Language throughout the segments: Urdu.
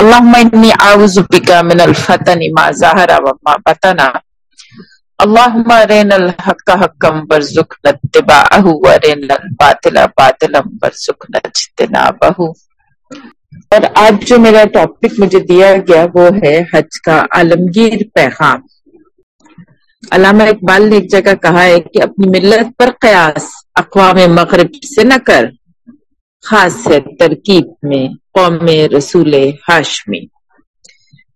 اللهم إني أعوذ بك من الفتن ما ظهر وما بطن. اللهم أرنا الحق حقا وارزقنا اتباعه وأرنا الباطل باطلا وارزقنا اجتنابه. اور آج جو میرا ٹاپک مجھے دیا گیا وہ ہے حج کا عالمگیر پیغام. علامہ اقبال نے ایک جگہ کہا ہے کہ اپنی ملت پر قیاس اقوام مغرب سے نہ کر، خاص ہے ترکیب میں. قوم رسول ہاشمی۔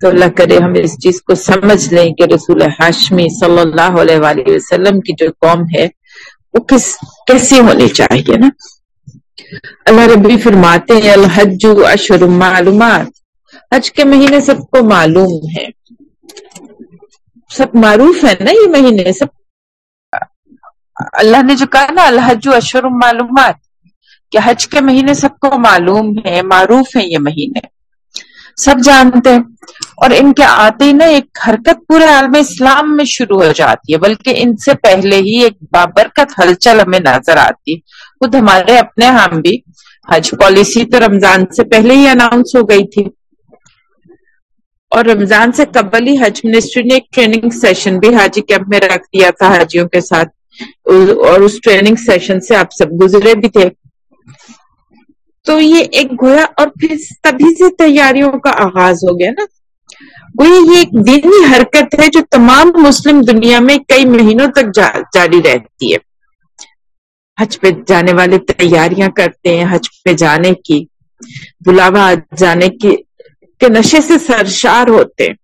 تو اللہ کرے ہم اس چیز کو سمجھ لیں کہ رسول ہاشمی صلی اللہ علیہ وآلہ وسلم کی جو قوم ہے، وہ کس کیسی ہونی چاہیے نا؟ اللہ ربی فرماتے ہیں، الحج اشر معلومات۔ حج کے مہینے سب کو معلوم ہے سب معروف ہے نا یہ مہینے، سب۔ اللہ نے جو کہا نا، الحج اشر معلومات۔ کہ حج کے مہینے سب کو معلوم ہے معروف ہیں یہ مہینے۔ سب جانتے ہیں، اور ان کے آتے ہی نا ایک حرکت پورے عالم اسلام میں شروع ہو جاتی ہے، بلکہ ان سے پہلے ہی ایک بابرکت ہلچل ہمیں نظر آتی۔ خود ہمارے اپنے ہم بھی حج پالیسی تو رمضان سے پہلے ہی اناؤنس ہو گئی تھی۔ اور رمضان سے قبل ہی حج منسٹری نے ایک ٹریننگ سیشن بھی حاجی کیمپ میں رکھ دیا تھا حاجیوں کے ساتھ۔ اور اس ٹریننگ سیشن سے آپ سب گزرے بھی تھے۔ تو یہ ایک گویا اور پھر تبھی سے تیاریوں کا آغاز ہو گیا نا۔ گویا یہ ایک دینی حرکت ہے جو تمام مسلم دنیا میں کئی مہینوں تک جاری رہتی ہے۔ حج پہ جانے والے تیاریاں کرتے ہیں، حج پہ جانے کی، بلاوا جانے کی، کے نشے سے سرشار ہوتے ہیں۔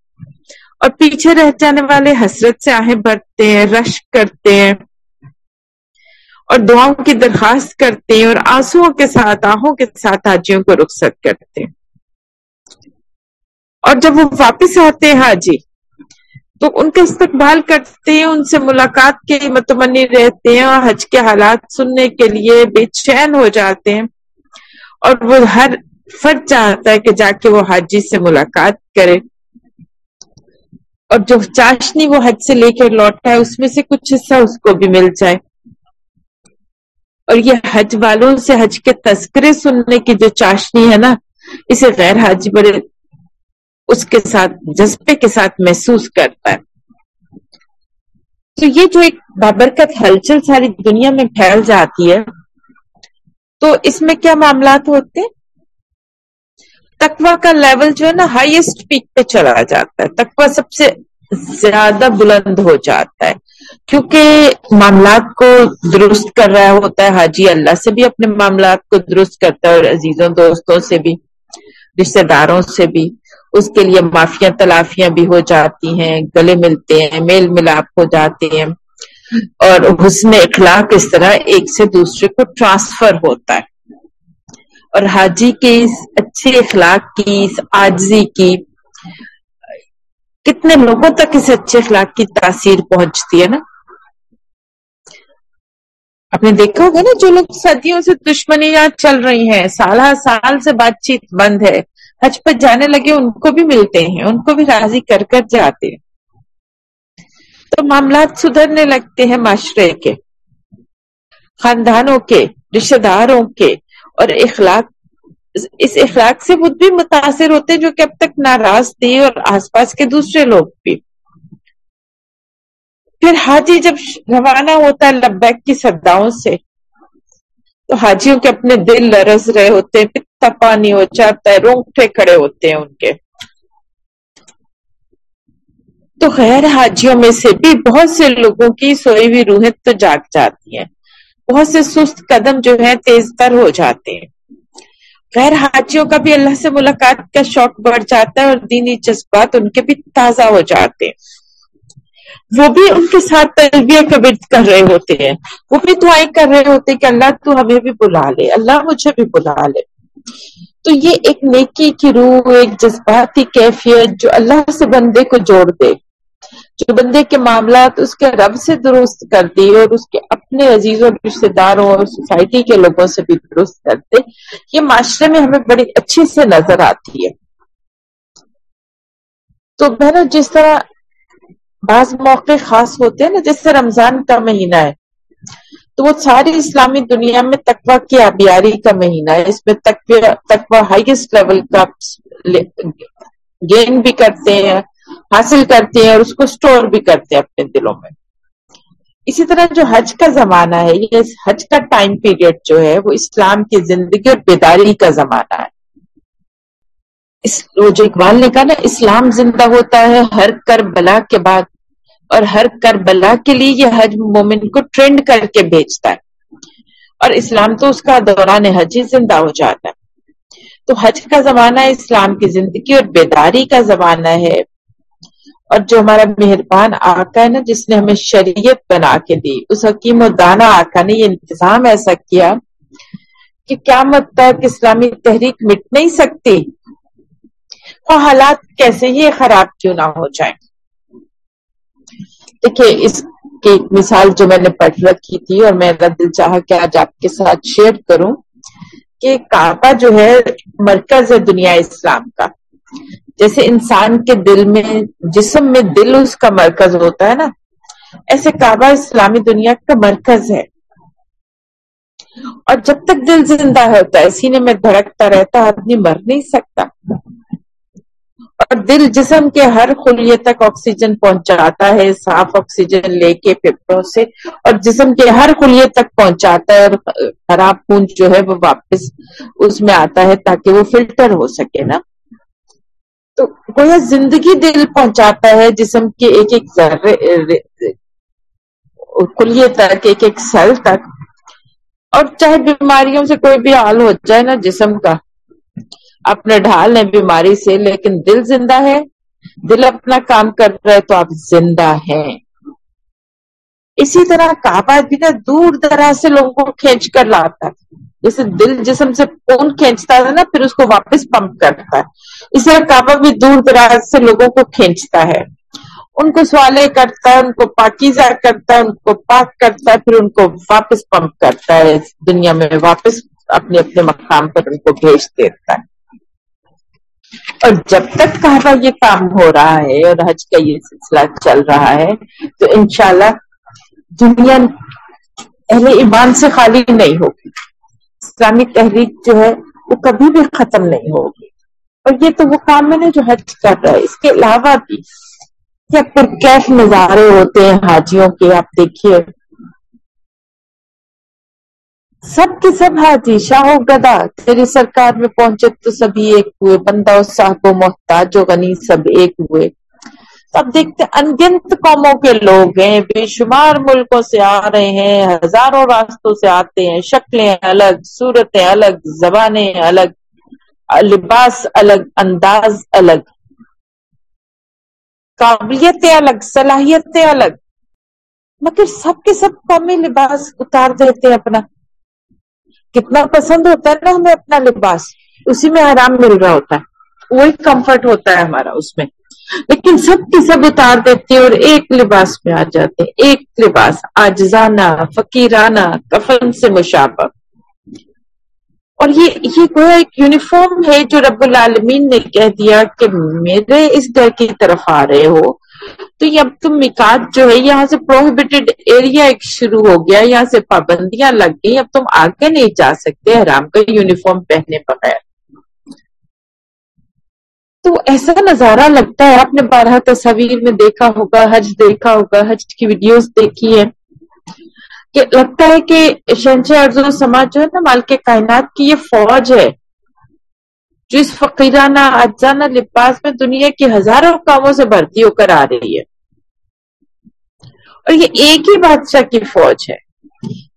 اور پیچھے رہ جانے والے حسرت سے آہیں بھرتے ہیں، رش کرتے ہیں۔ اور دعاؤں کی درخواست کرتے ہیں اور آنسو کے ساتھ آہوں کے ساتھ حاجیوں کو رخصت کرتے ہیں۔ اور جب وہ واپس آتے ہیں حاجی، تو ان کا استقبال کرتے ہیں، ان سے ملاقات کے متمنی رہتے ہیں اور حج کے حالات سننے کے لیے بے چین ہو جاتے ہیں۔ اور وہ ہر فرد چاہتا ہے کہ جا کے وہ حاجی سے ملاقات کرے۔ اور جو چاشنی وہ حج سے لے کر لوٹا ہے، اس میں سے کچھ حصہ اس کو بھی مل جائے۔ اور یہ حج والوں سے حج کے تذکرے سننے کی جو چاشنی ہے نا، اسے غیر حاجی بڑے اس کے ساتھ، جذبے کے ساتھ محسوس کرتا ہے۔ تو یہ جو ایک بابرکت ہلچل ساری دنیا میں پھیل جاتی ہے، تو اس میں کیا معاملات ہوتے تقوا کا لیول جو ہے نا ہائیسٹ پیک پہ چلا جاتا ہے۔ تقوا سب سے زیادہ بلند ہو جاتا ہے۔ کیونکہ معاملات کو درست کر رہا ہوتا ہے، حاجی اللہ سے بھی اپنے معاملات کو درست کرتا ہے اور عزیزوں، دوستوں سے بھی رشتے داروں سے بھی۔ اس کے لیے معافیاں، تلافیاں بھی ہو جاتی ہیں، گلے ملتے ہیں، میل ملاپ ہو جاتے ہیں۔ اور حسن اخلاق اس طرح ایک سے دوسرے کو ٹرانسفر ہوتا ہے۔ اور حاجی کے اس اچھے اخلاق کی، اس آجزی کی کتنے لوگوں تک اس اچھے اخلاق کی تاثیر پہنچتی ہے نا؟ آپ نے دیکھا ہوگا نا جو لوگ صدیوں سے دشمنیاں چل رہی ہیں، سالہ سال سے بات چیت بند ہے۔ حج پر جانے لگے ان کو بھی ملتے ہیں، ان کو بھی راضی کر کر جاتے ہیں۔ تو معاملات سدھرنے لگتے ہیں معاشرے کے، خاندانوں کے رشتے داروں کے اور اخلاق اس اخلاق سے خود بھی متاثر ہوتے جو کہ اب تک ناراض تھے اور آس پاس کے دوسرے لوگ بھی۔ پھر حاجی جب روانہ ہوتا ہے لبیک کی سداؤں سے، تو حاجیوں کے اپنے دل لرز رہے ہوتے ہیں، پتا پانی ہو جاتا ہے، رونگٹے کھڑے ہوتے ہیں ان کے۔ تو غیر حاجیوں میں سے بھی بہت سے لوگوں کی سوئی ہوئی روحیں تو جاگ جاتی ہیں۔ بہت سے سست قدم جو ہیں تیز تر ہو جاتے ہیں۔ غیر حاجیوں کا بھی اللہ سے ملاقات کا شوق بڑھ جاتا ہے اور دینی جذبات ان کے بھی تازہ ہو جاتے ہیں۔ وہ بھی ان کے ساتھ تربیہ کبرت کر رہے ہوتے ہیں۔ وہ بھی دعائیں کر رہے ہوتے ہیں کہ اللہ تو ہمیں بھی بلا لے۔ اللہ مجھے بھی بلا لے۔ تو یہ ایک نیکی کی روح، ایک جذباتی کیفیت جو اللہ سے بندے کو جوڑ دے۔ جو بندے کے معاملات اس کے رب سے درست کر دی اور اس کے اپنے عزیزوں رشتے داروں اور سوسائٹی کے لوگوں سے بھی درست کر دے یہ معاشرے میں ہمیں بڑی اچھی سے نظر آتی ہے۔ تو بہنوں، جس طرح بعض موقع خاص ہوتے ہیں نا جس سے رمضان کا مہینہ ہے، تو وہ ساری اسلامی دنیا میں تقوی کی آبیاری کا مہینہ ہے۔ اس میں تقوی ہائیسٹ لیول کا گین بھی کرتے ہیں۔ حاصل کرتے ہیں اور اس کو سٹور بھی کرتے ہیں اپنے دلوں میں۔ اسی طرح جو حج کا زمانہ ہے، یہ حج کا ٹائم پیریڈ جو ہے، وہ اسلام کی زندگی اور بیداری کا زمانہ ہے۔ وہ جو اقبال نے کہا نا، اسلام زندہ ہوتا ہے ہر کر بلا کے بعد، اور ہر کر بلا کے لیے یہ حج مومن کو ٹرینڈ کر کے بھیجتا ہے۔ اور اسلام تو اس کا دوران حج ہی زندہ ہو جاتا ہے۔ تو حج کا زمانہ اسلام کی زندگی اور بیداری کا زمانہ ہے۔ اور جو ہمارا مہربان آقا ہے نا، جس نے ہمیں شریعت بنا کے دی، اس حکیم و دانا آقا نے یہ انتظام ایسا کیا کہ کیا مت تک اسلامی تحریک مٹ نہیں سکتی۔ اور حالات کیسے ہی خراب کیوں نہ ہو جائیں۔ دیکھیے، اس کی مثال جو میں نے پڑھ رکھی تھی اور میرا دل چاہا کہ آج آپ کے ساتھ شیئر کروں کہ کعبہ جو ہے، مرکز ہے دنیا اسلام کا۔ جیسے انسان کے دل میں، جسم میں دل اس کا مرکز ہوتا ہے نا۔ ایسے کعبہ اسلامی دنیا کا مرکز ہے۔ اور جب تک دل زندہ ہوتا ہے۔ سینے میں دھڑکتا رہتا، آدمی مر نہیں سکتا۔ اور دل جسم کے ہر خلیے تک آکسیجن پہنچاتا ہے، صاف آکسیجن لے کے پھیپڑوں سے۔ اور جسم کے ہر خلیے تک پہنچاتا ہے اور خراب خون جو ہے، وہ واپس اس میں آتا ہے تاکہ وہ فلٹر ہو سکے نا۔ تو گویا زندگی دل پہنچاتا ہے جسم کے ایک ایک ذرے خلیے تک، ایک ایک سیل تک۔ اور چاہے بیماریوں سے کوئی بھی حال ہو جائے نا جسم کا اپنے ڈھال ہے بیماری سے، لیکن دل زندہ ہے، دل اپنا کام کر رہا ہے تو آپ زندہ ہیں۔ اسی طرح کعبہ بھی نا دور دراز سے لوگوں کو کھینچ کر لاتا ہے۔ جیسے دل جسم سے خون کھینچتا ہے نا، پھر اس کو واپس پمپ کرتا ہے۔ اس طرح کعبہ بھی دور دراز سے لوگوں کو کھینچتا ہے۔ ان کو سوالے کرتا ہے، ان کو پاکیزہ کرتا ہے، ان کو پاک کرتا ہے، پھر ان کو واپس پمپ کرتا ہے۔ دنیا میں واپس اپنے اپنے مقام پر ان کو بھیج دیتا ہے۔ اور جب تک کہا یہ کام ہو رہا ہے اور حج کا یہ سلسلہ چل رہا ہے، تو انشاءاللہ دنیا اہل ایمان سے خالی نہیں ہوگی۔ اسلامی تحریک جو ہے، وہ کبھی بھی ختم نہیں ہوگی۔ اور یہ تو وہ کام ہے نا جو حج کر رہا ہے اس کے علاوہ بھی کیا کیف نظارے ہوتے ہیں حاجیوں کے، آپ دیکھیے۔ سب کے سب حاجی، شاہ و گدا، تیری سرکار میں پہنچے تو سبھی ایک ہوئے، بندہ و صاحب و محتاج و غنی سب ایک ہوئے۔ اب دیکھتے انگنت قوموں کے لوگ ہیں، بے شمار ملکوں سے آ رہے ہیں، ہزاروں راستوں سے آتے ہیں، شکلیں الگ، صورتیں الگ، زبانیں الگ۔ لباس الگ، انداز الگ۔ قابلیتیں الگ، صلاحیتیں الگ۔ مگر سب کے سب قومی لباس اتار دیتے ہیں اپنا۔ کتنا پسند ہوتا ہے نا ہمیں اپنا لباس۔ اسی میں آرام مل رہا ہوتا ہے۔ وہی کمفرٹ ہوتا ہے ہمارا اس میں۔ لیکن سب کی سب اتار دیتے اور ایک لباس میں آ جاتے ایک لباس، آجزانہ، فقیرانہ، کفن سے مشابہ۔ اور یہ یہ کوئی ایک یونیفارم ہے جو رب العالمین نے کہہ دیا کہ میرے اس گھر کی طرف آ رہے ہو۔ تو یہ اب تم مکات جو ہے یہاں سے پروہیبٹڈ ایریا ایک شروع ہو گیا، یہاں سے پابندیاں لگ گئی اب تم آگے نہیں جا سکتے حرام کا یونیفارم پہنے بغیر۔ تو ایسا نظارہ لگتا ہے، آپ نے بارہ تصاویر میں دیکھا ہوگا، حج دیکھا ہوگا، حج کی ویڈیوز دیکھی ہے کہ لگتا ہے کہ شنچے ارض سماج جو ہے نا مال کے کائنات کی یہ فوج ہے، جو اس فقیرانہ اجزانہ لباس میں دنیا کی ہزاروں کاموں سے بھرتی ہو کر آ رہی ہے۔ اور یہ ایک ہی بادشاہ کی فوج ہے۔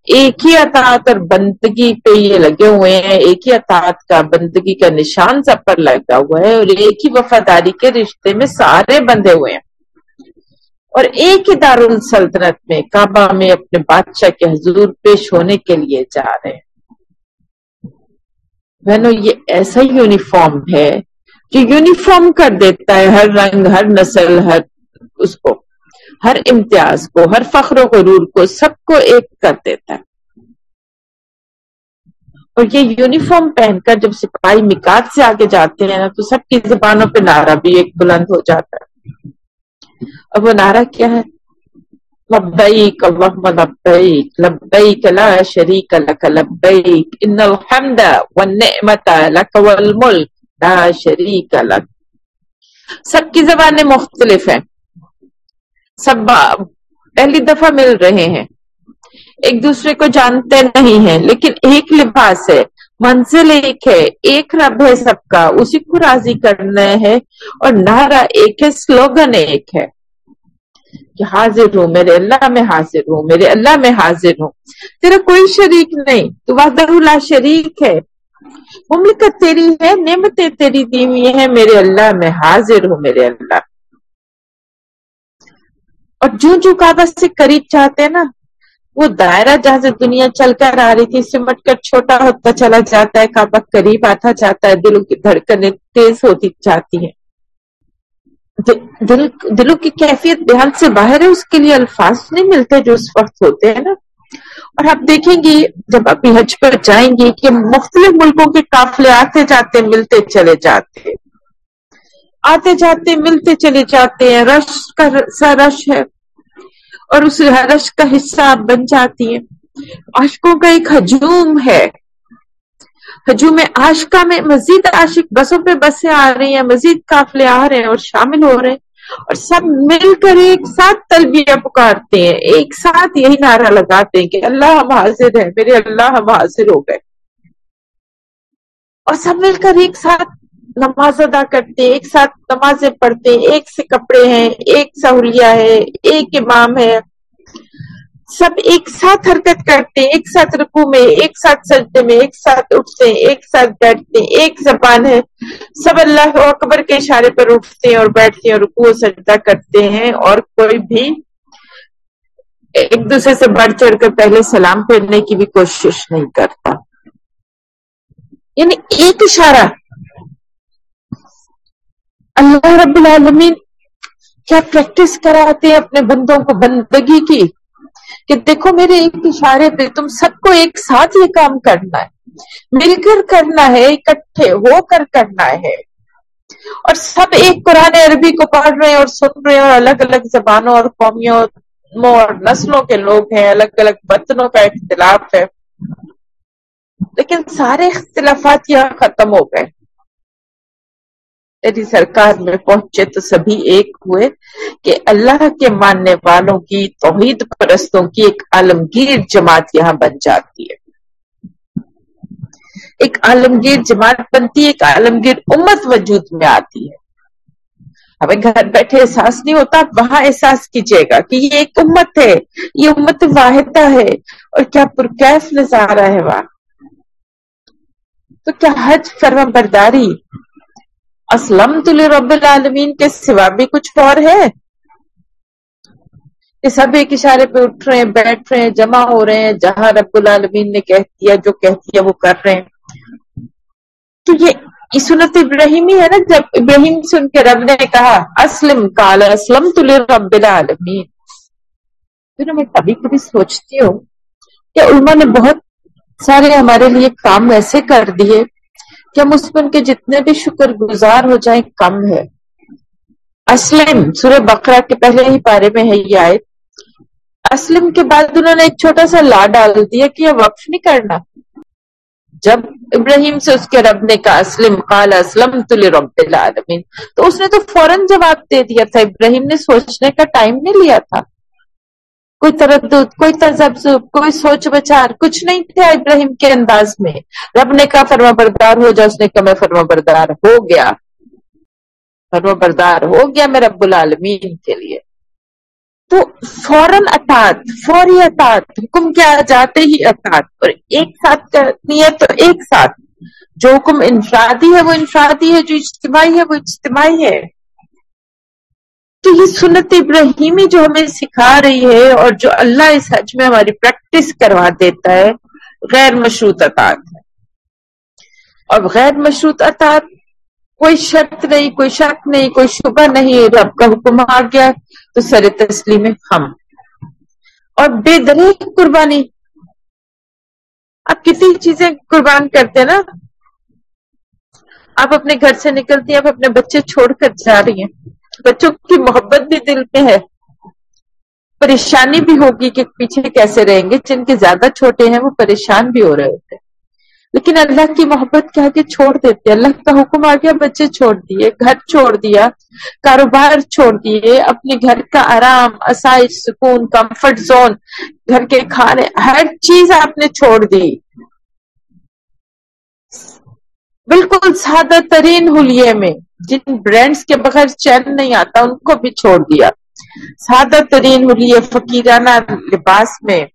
ایک ہی اطاعت اور بندگی پہ یہ لگے ہوئے ہیں۔ ایک ہی اطاعت کا، بندگی کا نشان سب پر لگا ہوا ہے۔ اور ایک ہی وفاداری کے رشتے میں سارے بندھے ہوئے ہیں۔ اور ایک ہی دارالسلطنت میں، کعبہ میں اپنے بادشاہ کے حضور پیش ہونے کے لیے جا رہے ہیں۔ بہنوں، یہ ایسا یونیفارم ہے جو یونیفارم کر دیتا ہے ہر رنگ، ہر نسل، ہر اس کو، ہر امتیاز کو، ہر فخر و غرور کو، سب کو ایک کر دیتا ہے۔ اور یہ یونیفارم پہن کر جب سپاہی مکات سے آگے جاتے ہیں نا، تو سب کی زبانوں پہ نعرہ بھی ایک بلند ہو جاتا ہے۔ اب وہ نعرہ کیا ہے؟ لبیک اللہم لبیک لبیک لا شریک لک، لبیک ان الحمد والنعمت لک والملک لا شریک الگ سب کی زبانیں مختلف ہیں۔ سب پہلی دفعہ مل رہے ہیں۔ ایک دوسرے کو جانتے نہیں ہیں، لیکن ایک لباس ہے۔ منزل ایک ہے ایک رب ہے سب کا، اسی کو راضی کرنا ہے اور نعرہ ایک ہے، سلوگن ایک ہے۔ کہ حاضر ہوں، میرے اللہ میں حاضر ہوں، میرے اللہ میں حاضر ہوں۔ تیرا کوئی شریک نہیں، تو وحدہ اللہ شریک ہے۔ مملکت تیری ہے، نعمتیں تیری دی ہوئی ہیں، میرے اللہ میں حاضر ہوں، میرے اللہ۔ اور جو جو کعبہ سے قریب چاہتے ہیں نا وہ دائرہ جہاں سے دنیا چل کر آ رہی تھی سمٹ کر چھوٹا ہوتا چلا جاتا ہے، کعبہ قریب آتا جاتا ہے، دلوں کی دھڑکنیں تیز ہوتی جاتی ہیں۔ دل دلوں کی کیفیت دھیان سے باہر ہے، اس کے لیے الفاظ نہیں ملتے جو اس وقت ہوتے ہیں نا۔ اور آپ دیکھیں گی، جب ابھی حج پر جائیں گی کہ مختلف ملکوں کے قافلے آتے جاتے، ملتے چلے جاتے۔ آتے جاتے، ملتے چلے جاتے ہیں، رش کا سا رش ہے۔ اور اس رش کا حصہ آپ بن جاتی ہیں۔ عاشقوں کا ایک ہجوم ہے۔ ہجوم عاشقہ میں مزید عاشق بسوں پہ بسیں آ رہی ہیں، مزید قافلے آ رہے ہیں اور شامل ہو رہے ہیں۔ اور سب مل کر ایک ساتھ تلبیہ پکارتے ہیں، ایک ساتھ یہی نعرہ لگاتے ہیں کہ اللہ ہم حاضر ہیں، میرے اللہ ہم حاضر ہو گئے۔ اور سب مل کر ایک ساتھ نماز ادا کرتے ایک ساتھ نمازیں پڑھتے ایک سے کپڑے ہیں، ایک سہولیا ہے، ایک امام ہے۔ سب ایک ساتھ حرکت کرتے ایک ساتھ رکو میں، ایک ساتھ سجدے میں، ایک ساتھ اٹھتے ایک ساتھ بیٹھتے ایک زبان ہے۔ سب اللہ اکبر کے اشارے پر اٹھتے ہیں اور بیٹھتے اور رکو سجدہ کرتے ہیں اور کوئی بھی ایک دوسرے سے بڑھ چڑھ کر پہلے سلام پھیرنے کی بھی کوشش نہیں کرتا۔ یعنی ایک اشارہ اللہ رب العالمین کیا پریکٹس کراتے ہیں اپنے بندوں کو بندگی کی؟ کہ دیکھو میرے ایک اشارے پہ تم سب کو ایک ساتھ یہ کام کرنا ہے، مل کر کرنا ہے، اکٹھے ہو کر کرنا ہے۔ اور سب ایک قرآن عربی کو پڑھ رہے ہیں اور سن رہے ہیں اور الگ الگ زبانوں اور قومیوں اور نسلوں کے لوگ ہیں، الگ الگ وطنوں کا اختلاف ہے۔ لیکن سارے اختلافات یہاں ختم ہو گئے۔ تیری سرکار میں پہنچے تو سبھی ایک ہوئے کہ اللہ کے ماننے والوں کی توحید پرستوں کی ایک عالمگیر جماعت یہاں بن جاتی ہے۔ ایک عالمگیر جماعت بنتی ہے، ایک عالمگیر امت وجود میں آتی ہے۔ ہمیں گھر بیٹھے احساس نہیں ہوتا وہاں احساس کیجیے گا کہ یہ ایک امت ہے، یہ امت واحدہ ہے، اور کیا پرکیف نظارہ ہے وہاں۔ تو کیا حج فرما برداری اسلم تل رب العالمین کے سوا بھی کچھ اور ہے؟ یہ سب ایک اشارے پہ اٹھ رہے ہیں، بیٹھ رہے ہیں، جمع ہو رہے ہیں، جہاں رب العالمین نے کہہ دیا، جو کہہ دیا وہ کر رہے ہیں۔ تو یہ سنت ابراہیمی ہے نا، جب ابراہیم سے ان کے رب نے کہا، اسلم کال اسلم تل رب العالمین پھر میں کبھی کبھی سوچتی ہوں کہ علماء نے بہت سارے ہمارے لیے کام ایسے کر دیے کہ ہم اس پر کے جتنے بھی شکر گزار ہو جائیں کم ہے۔ اسلم، سورہ بقرہ کے پہلے ہی پارے میں ہے یہ آئے اسلم کے بعد انہوں نے ایک چھوٹا سا لا ڈال دیا کہ یہ وقف نہیں کرنا۔ جب ابراہیم سے اس کے رب نے کہا اسلم، قال اسلم رب العالمین۔ تو اس نے تو فوراً جواب دے دیا تھا۔ ابراہیم نے سوچنے کا ٹائم نہیں لیا تھا۔ کوئی تردد، کوئی تذبذب، کوئی سوچ بچار کچھ نہیں تھا ابراہیم کے انداز میں۔ رب نے کہا، فرما بردار ہو جا اس نے کہا، میں فرما بردار ہو گیا۔ فرما بردار ہو گیا میں رب العالمین کے لیے۔ تو فوراً اطاعت، فوری اطاعت، حکم کیا جاتے ہی اطاعت۔ اور ایک ساتھ کرنی ہے تو ایک ساتھ۔ جو حکم انفرادی ہے، وہ انفرادی ہے، جو اجتماعی ہے، وہ اجتماعی ہے۔ تو یہ سنت ابراہیمی جو ہمیں سکھا رہی ہے اور جو اللہ اس حج میں ہماری پریکٹس کروا دیتا ہے، غیر مشروط اطاعت ہے۔ اور غیر مشروط اطاعت کوئی شرط نہیں، کوئی شک نہیں، کوئی شبہ نہیں رب کا حکم آ گیا تو سر تسلیم ہم۔ اور بے دریک قربانی۔ آپ کتنی چیزیں قربان کرتے ہیں نا۔ آپ اپنے گھر سے نکلتی ہیں، آپ اپنے بچے چھوڑ کر جا رہی ہیں۔ بچوں کی محبت بھی دل میں ہے۔ پریشانی بھی ہوگی کہ پیچھے کیسے رہیں گے۔ جن کے زیادہ چھوٹے ہیں وہ پریشان بھی ہو رہے ہوتے لیکن اللہ کی محبت کے آگے چھوڑ دیتے اللہ کا حکم آ گیا بچے چھوڑ دیے، گھر چھوڑ دیا، کاروبار چھوڑ دیے، اپنے گھر کا آرام، آسائش، سکون کمفرٹ زون گھر کے کھانے، ہر چیز آپ نے چھوڑ دی۔ بالکل سادہ ترین حلیے میں جن برانڈس کے بغیر چین نہیں آتا، ان کو بھی چھوڑ دیا۔ سادہ ترین حلیے فقیرانہ لباس میں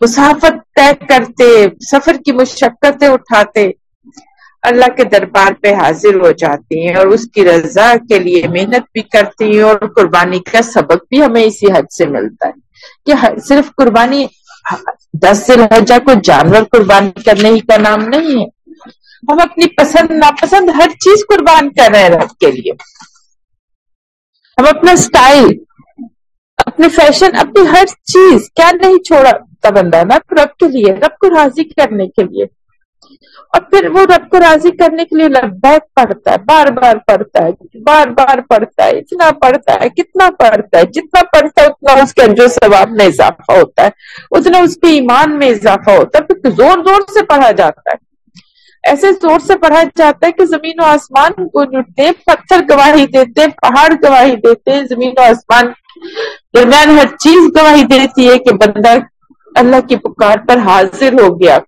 مسافت طے کرتے، سفر کی مشقتیں اٹھاتے، اللہ کے دربار پہ حاضر ہو جاتی ہیں اور اس کی رضا کے لیے محنت بھی کرتی ہیں اور قربانی کا سبق بھی ہمیں اسی حد سے ملتا ہے کہ صرف قربانی، دس سے کو جانور قربانی کرنے ہی کا نام نہیں ہے۔ ہم اپنی پسند، ناپسند ہر چیز قربان کر رہے ہیں رب کے لیے۔ ہم اپنا سٹائل اپنے فیشن اپنی ہر چیز، کیا نہیں چھوڑا بندہ نا، رب کے لیے، رب کو راضی کرنے کے لیے۔ اور پھر وہ رب کو راضی کرنے کے لیے لبیک پڑھتا ہے، بار بار پڑھتا ہے، بار بار پڑھتا ہے، اتنا پڑھتا ہے، کتنا پڑھتا ہے، جتنا پڑھتا ہے، اتنا اس کے جو ثواب میں اضافہ ہوتا ہے، اتنا اس کے ایمان میں اضافہ ہوتا ہے، پھر زور زور سے پڑھا جاتا ہے۔ ایسے زور سے پڑھا جاتا ہے کہ زمین و آسمان کو جٹتے پتھر گواہی دیتے، پہاڑ گواہی دیتے، زمین و آسمان درمیان ہر چیز گواہی دیتی ہے کہ بندہ اللہ کی پکار پر حاضر ہو گیا۔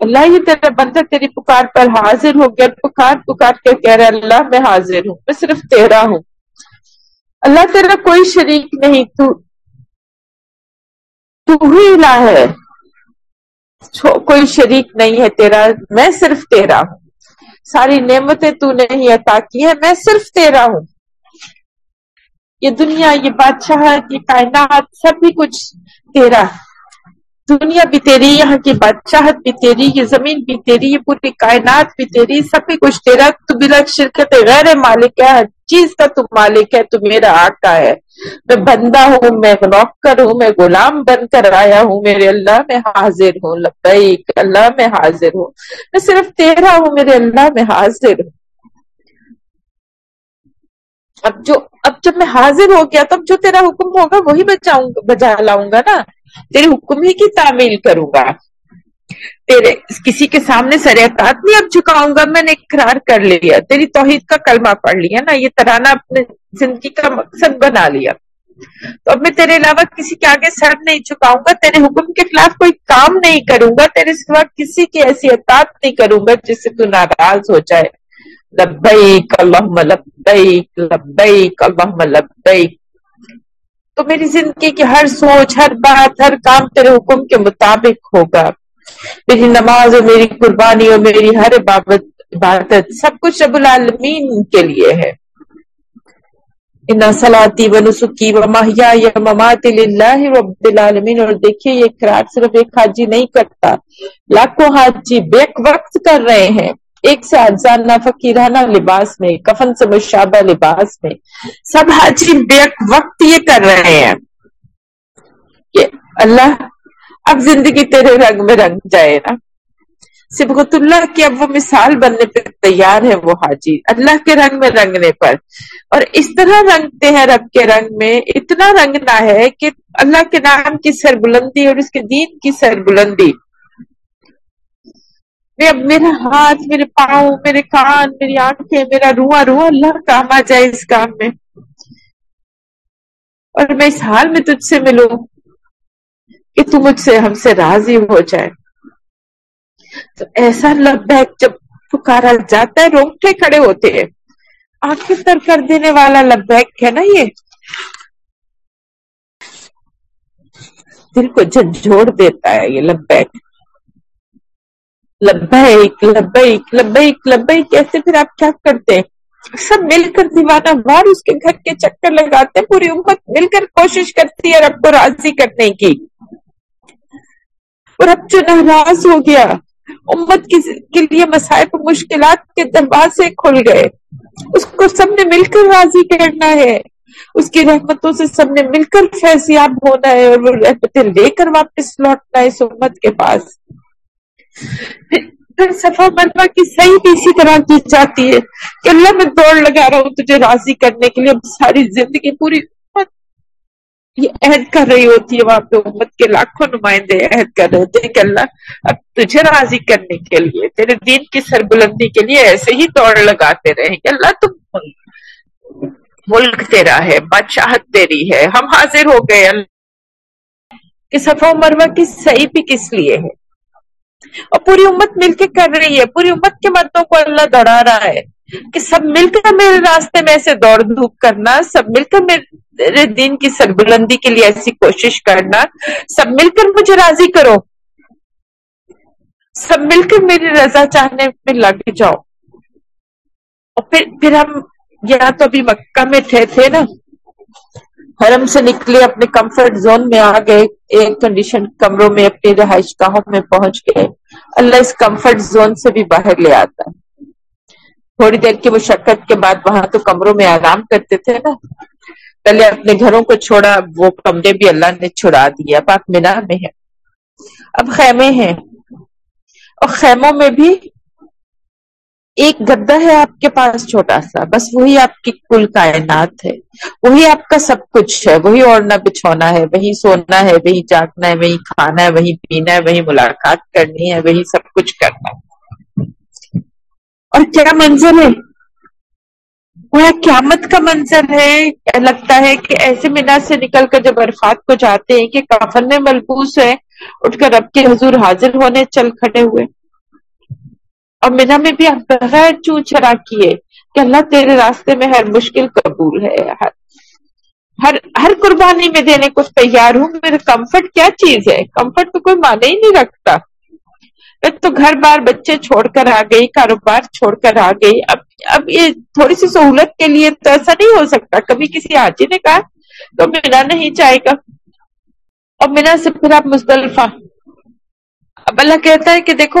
اللہ یہ تیرا بندہ تیری پکار پر حاضر ہو گیا۔ پکار پکار کے کہہ رہا اللہ میں حاضر ہوں، میں صرف تیرا ہوں۔ اللہ تیرا کوئی شریک نہیں، تو تو ہی الہ ہے۔ کوئی شریک نہیں ہے تیرا، میں صرف تیرا ہوں۔ ساری نعمتیں تو نے ہی عطا کی ہے میں صرف تیرا ہوں۔ یہ دنیا، یہ بادشاہ، یہ کائنات، سب کچھ تیرا دنیا بھی تیری، یہاں کی بادشاہت بھی تیری، یہ زمین بھی تیری، یہ پوری کائنات بھی تیری، سب کچھ تیرا۔ تو بلا شرکت غیر مالک ہے، ہر چیز کا تو مالک ہے، تو میرا آقا ہے۔ میں بندہ ہوں، میں نوکر ہوں، میں غلام بن کر آیا ہوں۔ میرے اللہ میں حاضر ہوں، لبیک اللہ میں حاضر ہوں۔ میں صرف تیرا ہوں، میرے اللہ میں حاضر ہوں۔ اب جو، اب جب میں حاضر ہو گیا، تب جو تیرا حکم ہوگا، وہی بچاؤں بجا لاؤں گا نا۔ تیرے حکم ہی کی تعمیل کروں گا۔ تیرے کسی کے سامنے سریعت نہیں اب جھکاؤں گا، میں نے اقرار کر لیا، تیری توحید کا کلمہ پڑھ لیا نا، یہ ترانہ اپنے زندگی کا مقصد بنا لیا۔ تو اب میں تیرے علاوہ کسی کے آگے سر نہیں چکاؤں گا، تیرے حکم کے خلاف کوئی کام نہیں کروں گا، تیرے سوا کسی کی ایسی اطاعت نہیں کروں گا جس سے تو ناراض ہو جائے۔ لبیک اللہم لبیک لبیک اللہم لبیک۔ تو میری زندگی کی ہر سوچ، ہر بات، ہر کام تیرے حکم کے مطابق ہوگا۔ میری نماز اور میری قربانی اور میری ہر عبادت سب کچھ رب العالمین کے لیے ہے۔ سلاتی و نسخی و ماہیا یا ممات اللہ رب العالمین۔ اور دیکھیے، یہ اقرار صرف ایک حاجی نہیں کرتا، لاکھوں حاجی بیک وقت کر رہے ہیں۔ ایک سے افزانہ فقیرانہ لباس میں، کفن سے مشابہ لباس میں۔ سب حاجی بے وقت یہ کر رہے ہیں کہ اللہ اب زندگی تیرے رنگ میں رنگ جائے نا۔ سبغت اللہ کی اب وہ مثال بننے پہ تیار ہے وہ حاجی۔ اللہ کے رنگ میں رنگنے پر۔ اور اس طرح رنگتے ہیں رب کے رنگ میں، اتنا رنگنا ہے کہ اللہ کے نام کی سربلندی اور اس کے دین کی سربلندی۔ میرا ہاتھ، میرے پاؤں، میرے کان، میری آنکھیں، میرا رواں رواں اللہ کام آ جائے اس کام میں۔ اور میں اس حال میں تجھ سے ملوں کہ تو مجھ سے ہم سے راضی ہو جائے۔ تو ایسا لبیک جب پکارا جاتا ہے روکٹے کھڑے ہوتے ہیں۔ آنکھیں تر کر دینے والا لبیک ہے نا یہ؟ دل کو جھنجھوڑ دیتا ہے یہ لبیک لبیک لبیک لبیک لبیک کیسے پھر آپ کیا کرتے ہیں؟ سب مل کر دیوانہ وار اس کے گھر کے چکر لگاتے ہیں، پوری امت مل کر کوشش کرتی ہے رب کو راضی کرنے کی۔ اور اب جو ناراض ہو گیا، امت کے لیے مسائب مشکلات کے دروازے کھل گئے۔ اس کو سب نے مل کر راضی کرنا ہے۔ اس کی رحمتوں سے سب نے مل کر فیضیاب ہونا ہے اور وہ رحمتیں لے کر واپس لوٹنا ہے اس امت کے پاس۔ صفا مروا کی صحیح بھی اسی طرح کی جاتی ہے کہ اللہ میں دوڑ لگا رہا ہوں تجھے راضی کرنے کے لیے ساری زندگی پوری یہ عہد کر رہی ہوتی ہے، وہاں پہ امت کے لاکھوں نمائندے عہد کر رہے ہوتے ہیں کہ اللہ، اب تجھے راضی کرنے کے لیے، تیرے دین کی سربلندی کے لیے ایسے ہی دوڑ لگاتے رہیں کہ اللہ، تم ملک تیرا ہے، بادشاہت تیری ہے، ہم حاضر ہو گئے اللہ، کہ صفا مروا کی صحیح بھی کس لیے ہے؟ اور پوری امت مل کے کر رہی ہے۔ پوری امت کے مردوں کو اللہ دوڑا رہا ہے کہ سب مل کر میرے راستے میں ایسے دوڑ دھوپ کرنا، سب مل کر میرے دین کی سربلندی کے لیے ایسی کوشش کرنا، سب مل کر مجھے راضی کرو۔ سب مل کر میری رضا چاہنے میں لگ جاؤ۔ اور پھر پھر ہم یا تو ابھی مکہ میں تھے تھے نا۔ حرم سے نکلے اپنے کمفرٹ زون میں آ گئے ایک کنڈیشن کمروں میں اپنی رہائش گاہوں میں پہنچ گئے۔ اللہ اس کمفرٹ زون سے بھی باہر لے آتا۔ ہے تھوڑی دیر کی مشقت کے بعد وہاں تو کمروں میں آرام کرتے تھے نا۔ پہلے اپنے گھروں کو چھوڑا، وہ کمرے بھی اللہ نے چھڑا دیا اب آپ مینا میں ہے اب خیمے ہیں۔ اور خیموں میں بھی ایک گدا ہے آپ کے پاس چھوٹا سا، بس وہی آپ کی کل کائنات ہے۔ وہی آپ کا سب کچھ ہے، وہی اوڑھنا بچھونا ہے، وہی سونا ہے، وہی جاگنا ہے، وہی کھانا ہے، وہی پینا ہے، وہی ملاقات کرنی ہے، وہی سب کچھ کرنا ہے۔ اور کیا منظر ہے؟ وہ قیامت کا منظر ہے لگتا ہے کہ ایسے مینا سے نکل کر جب عرفات کو جاتے ہیں کہ کافن میں ملبوس ہے، اٹھ کر رب کے حضور حاضر ہونے چل کھڑے ہوئے۔ اور مینا میں بھی آپ بغیر چو چرا کیے کہ اللہ تیرے راستے میں ہر مشکل قبول ہے، ہر ہر ہر قربانی میں دینے کو تیار ہوں۔ میرے کمفرٹ کیا چیز ہے؟ کمفرٹ تو کوئی معنی ہی نہیں رکھتا۔ تو گھر بار بچے چھوڑ کر آ گئی، کاروبار چھوڑ کر آ گئی۔ اب اب یہ تھوڑی سی سہولت کے لیے تو ایسا نہیں ہو سکتا۔ کبھی کسی حاجی نے کہا تو مینا نہیں چاہے گا۔ اور مینا سے پھر آپ مزدلفہ اب اللہ کہتا ہے کہ دیکھو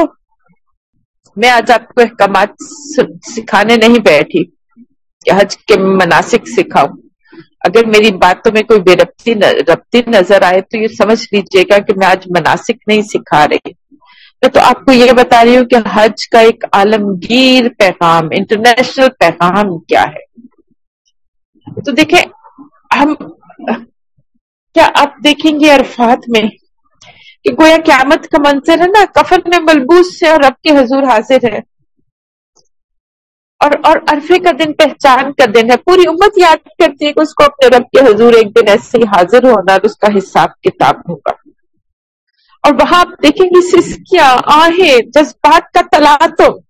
میں آج آپ کو احکامات سکھانے نہیں بیٹھی کہ حج کے مناسک سکھاؤں۔ اگر میری باتوں میں کوئی بے ربطی ربطی نظر آئے تو یہ سمجھ لیجیے گا کہ میں آج مناسک نہیں سکھا رہی۔ میں تو آپ کو یہ بتا رہی ہوں کہ حج کا ایک عالمگیر پیغام، انٹرنیشنل پیغام کیا ہے۔ تو دیکھیں، ہم کیا آپ دیکھیں گے عرفات میں کہ گویا قیامت کا منظر ہے نا کفن میں ملبوس سے اور رب کے حضور حاضر ہے اور اور عرفے کا دن پہچان کا دن ہے۔ پوری امت یاد کرتی ہے کہ اس کو اپنے رب کے حضور ایک دن ایسے ہی حاضر ہونا اور اس کا حساب کتاب ہوگا۔ اور وہاں آپ دیکھیں گے سسکیاں، آہیں، جذبات کا تلاتم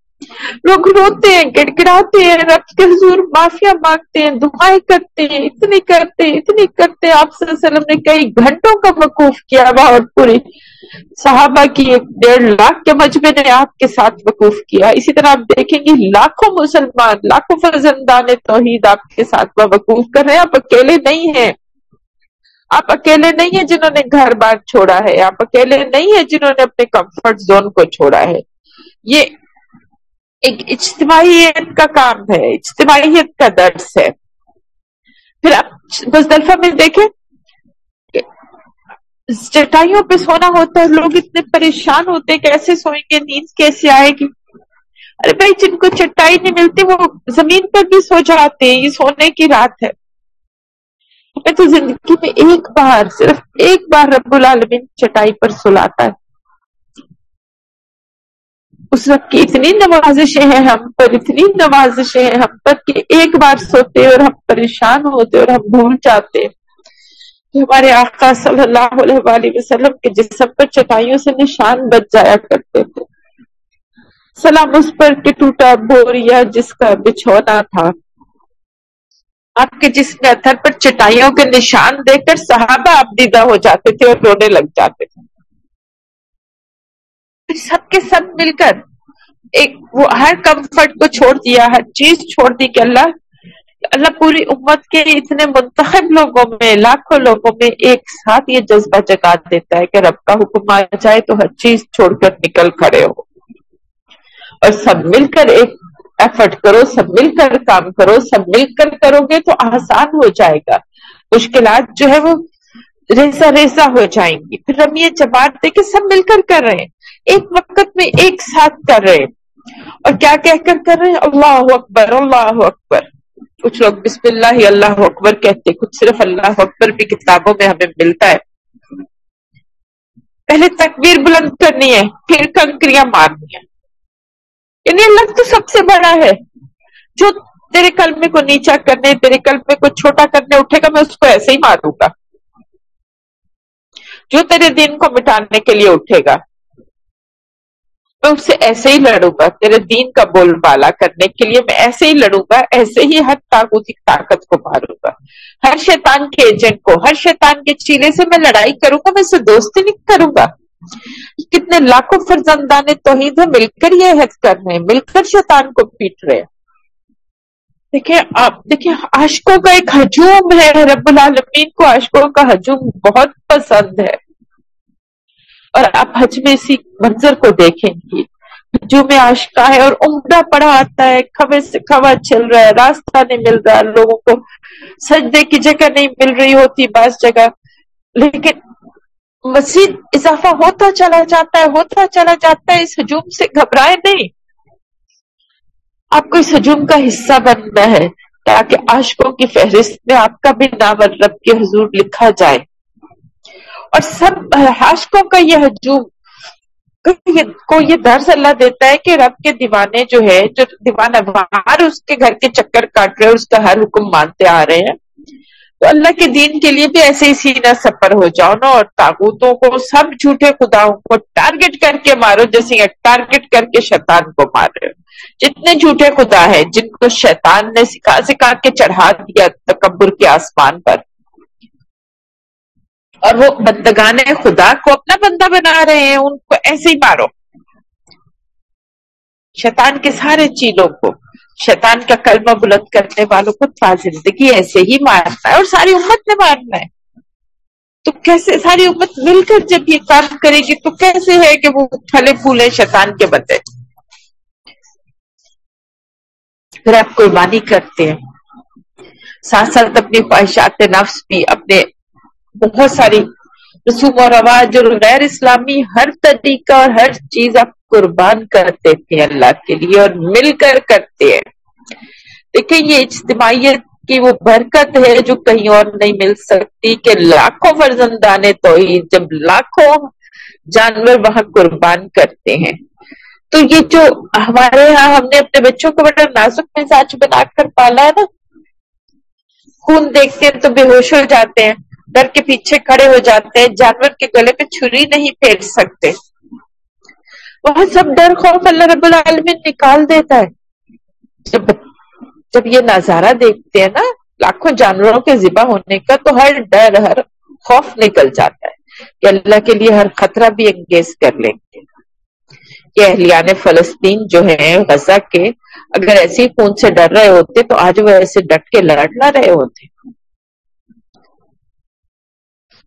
لوگ روتے ہیں گڑ گڑاتے ہیں رب کے حضور معافیا مانگتے ہیں، دعائیں کرتے ہیں، اتنی کرتے ہیں، اتنی کرتے آپ صلی اللہ علیہ وسلم نے کئی گھنٹوں کا وقوف کیا بہت پوری صحابہ کی ایک ڈیڑھ لاکھ کے مجمع نے آپ کے ساتھ وقوف کیا۔ اسی طرح آپ دیکھیں گے لاکھوں مسلمان، لاکھوں فرزندان توحید آپ کے ساتھ وقوف کر رہے ہیں۔ آپ اکیلے نہیں ہیں۔ آپ اکیلے نہیں ہیں جنہوں نے گھر بار چھوڑا ہے۔ آپ اکیلے نہیں ہیں جنہوں نے اپنے کمفرٹ زون کو چھوڑا ہے۔ یہ ایک اجتماعیت کا کام ہے، اجتماعیت کا درس ہے۔ پھر آپ مزدلفہ میں دیکھیں چٹائیوں پہ سونا ہوتا ہے، لوگ اتنے پریشان ہوتے کیسے سوئیں گے، نیند کیسے آئے گی؟ ارے بھائی، جن کو چٹائی نہیں ملتی، وہ زمین پر بھی سو جاتے ہیں، یہ سونے کی رات ہے۔ میں تو زندگی میں ایک بار، صرف ایک بار رب العالمین چٹائی پر سلاتا ہے۔ اس وقت کی اتنی نوازشیں ہیں ہم پر، اتنی نوازشیں ہیں ہم پر کہ ایک بار سوتے اور ہم پریشان ہوتے اور ہم بھول جاتے۔ کہ ہمارے آقا صلی اللہ علیہ وآلہ وسلم کے جسم پر چٹائیوں سے نشان بچ جایا کرتے تھے۔ سلام اس پر کہ ٹوٹا بوریا جس کا بچھونا تھا۔ آپ کے جسم اتھر پر چٹائیوں کے نشان دیکھ کر صحابہ آپ دیدہ ہو جاتے تھے اور رونے لگ جاتے تھے۔ سب کے سب مل کر ایک وہ ہر کمفرٹ کو چھوڑ دیا، ہر چیز چھوڑ دی کہ اللہ اللہ پوری امت کے اتنے منتخب لوگوں میں، لاکھوں لوگوں میں ایک ساتھ یہ جذبہ جگا دیتا ہے کہ رب کا حکم آ جائے تو ہر چیز چھوڑ کر نکل کھڑے ہو۔ اور سب مل کر ایک ایفرٹ کرو، سب مل کر کام کرو، سب مل کر کرو گے تو آسان ہو جائے گا۔ مشکلات جو ہے وہ ریزا ریزا ہو جائیں گی۔ پھر ہم یہ جماعت دے کے سب مل کر کر رہے ہیں۔ ایک وقت میں ایک ساتھ کر رہے اور کیا کہہ کر کر رہے اللہ اکبر اللہ اکبر۔ کچھ لوگ بسم اللہ ہی اللہ اکبر کہتے کچھ صرف اللہ اکبر بھی کتابوں میں ہمیں ملتا ہے۔ پہلے تکبیر بلند کرنی ہے، پھر کنکریاں مارنی ہے یعنی اللہ تو سب سے بڑا ہے۔ جو تیرے کلمے کو نیچا کرنے، تیرے کلمے کو چھوٹا کرنے اٹھے گا، میں اس کو ایسے ہی ماروں گا۔ جو تیرے دین کو مٹانے کے لیے اٹھے گا۔ میں اس سے ایسے ہی لڑوں گا، تیرے دین کا بول بالا کرنے کے لیے میں ایسے ہی لڑوں گا، ایسے ہی ہر طاقت طاقت کو ماروں گا۔ ہر شیطان کے ایجنٹ کو، ہر شیطان کے چیلے سے میں لڑائی کروں گا، میں اسے دوستی نہیں کروں گا۔ کتنے لاکھوں فرزندان توحید ہے مل کر یہ حد کر رہے ہیں، مل کر شیطان کو پیٹ رہے ہیں۔ دیکھیں آپ، دیکھیں عاشقوں کا ایک ہجوم ہے، رب العالمین کو عاشقوں کا ہجوم بہت پسند ہے۔ اور آپ حج میں اسی منظر کو دیکھیں گی جو میں آشکا ہے اور عمدہ پڑا آتا ہے، کھوے سے کھوا چل رہا ہے، راستہ نہیں مل رہا، لوگوں کو سجدے کی جگہ نہیں مل رہی ہوتی بعض جگہ۔ لیکن مزید اضافہ ہوتا چلا جاتا ہے، ہوتا چلا جاتا ہے، اس ہجوم سے گھبرائے نہیں۔ آپ کو اس ہجوم کا حصہ بننا ہے تاکہ عاشقوں کی فہرست میں آپ کا بھی نام رب کے حضور لکھا جائے۔ اور سب عاشقوں کا یہ ہجوم کو یہ درس اللہ دیتا ہے کہ رب کے دیوانے جو ہے، جو دیوانہ وار اس کے گھر کے چکر کاٹ رہے اس کا ہر حکم مانتے آ رہے ہیں۔ تو اللہ کے دین کے لیے بھی ایسے ہی سینہ سفر ہو جاؤ نا، اور تاغوتوں کو، سب جھوٹے خداؤں کو ٹارگٹ کر کے مارو، جیسے ٹارگٹ کر کے شیطان کو مار رہے ہو۔ جتنے جھوٹے خدا ہے جن کو شیطان نے سکھا سکھا کے چڑھا دیا تکبر کے آسمان پر اور وہ بندگان خدا کو اپنا بندہ بنا رہے ہیں، ان کو ایسے ہی مارو۔ شیطان کے سارے چیلوں کو، شیطان کا کلمہ بلند کرنے والوں کو تا زندگی ایسے ہی مارنا ہے اور ساری امت نے مارنا ہے۔ تو کیسے ساری امت مل کر جب یہ کام کرے گی تو کیسے ہے کہ وہ پھلے پھولے شیطان کے بندے؟ پھر آپ قربانی کرتے ہیں ساتھ ساتھ اپنی خواہشات نفس بھی، اپنے بہت ساری رسوم و رواج اور غیر اسلامی ہر طریقہ اور ہر چیز آپ قربان کرتے تھے اللہ کے لیے اور مل کر کرتے ہیں۔ دیکھیں یہ اجتماعیت کی وہ برکت ہے جو کہیں اور نہیں مل سکتی کہ لاکھوں فرزندانے تو ہی جب لاکھوں جانور وہاں قربان کرتے ہیں۔ تو یہ جو ہمارے ہاں ہم نے اپنے بچوں کو بڑا نازک مزاج بنا کر پالا ہے نا، خون دیکھتے ہیں تو بے ہوش ہو جاتے ہیں۔ ڈر کے پیچھے کھڑے ہو جاتے ہیں، جانور کے گلے پہ چھری نہیں پھیر سکتے۔ وہاں سب ڈر، خوف اللہ رب العالمین نکال دیتا ہے۔ جب جب یہ نظارہ دیکھتے ہیں نا، لاکھوں جانوروں کے ذبح ہونے کا، تو ہر ڈر، ہر خوف نکل جاتا ہے کہ اللہ کے لیے ہر خطرہ بھی انگیز کر لیں گے۔ کہ اہلیان فلسطین جو ہیں غزہ کے، اگر ایسے خون سے ڈر رہے ہوتے تو آج وہ ایسے ڈٹ کے لڑ نہ رہے ہوتے۔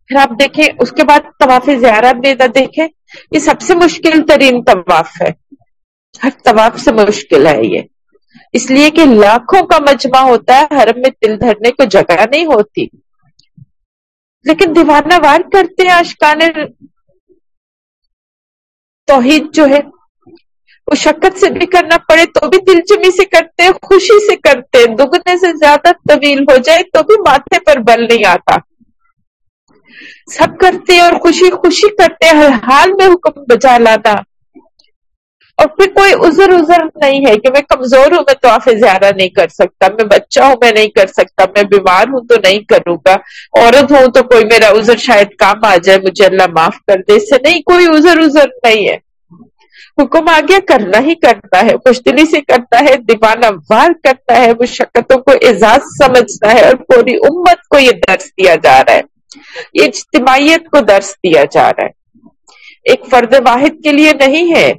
پھر آپ دیکھیں، اس کے بعد طواف زیارہ بیدہ دیکھیں، یہ سب سے مشکل ترین طواف ہے۔ ہر طواف سے مشکل ہے یہ۔ اس لیے کہ لاکھوں کا مجمع ہوتا ہے، حرم میں دل دھرنے کو جگہ نہیں ہوتی۔ لیکن دیوانہ وار کرتے ہیں آشکان توحید جو ہے، وہ شکت سے بھی کرنا پڑے تو بھی دل جمی سے کرتے ہیں خوشی سے کرتے ہیں دگنے سے زیادہ طویل ہو جائے تو بھی ماتھے پر بل نہیں آتا۔ سب کرتے اور خوشی خوشی کرتے ہر حال میں حکم بجا لانا اور پھر کوئی عذر عذر نہیں ہے کہ میں کمزور ہوں، میں تو آفے زیادہ نہیں کر سکتا، میں بچہ ہوں، میں نہیں کر سکتا، میں بیمار ہوں تو نہیں کروں گا۔ عورت ہوں تو کوئی میرا عذر شاید کام آ جائے، مجھے اللہ معاف کر دے۔ اس سے نہیں، کوئی عذر عذر نہیں ہے۔ حکم آگے کرنا ہی کرتا ہے خوش دلی سے کرتا ہے، دیوانہ وار کرتا ہے وہ شکتوں کو اعزاز سمجھتا ہے اور پوری امت کو یہ درس دیا جا رہا ہے۔ یہ اجتماعیت کو درس دیا جا رہا ہے۔ ایک فرد واحد کے لیے نہیں ہے۔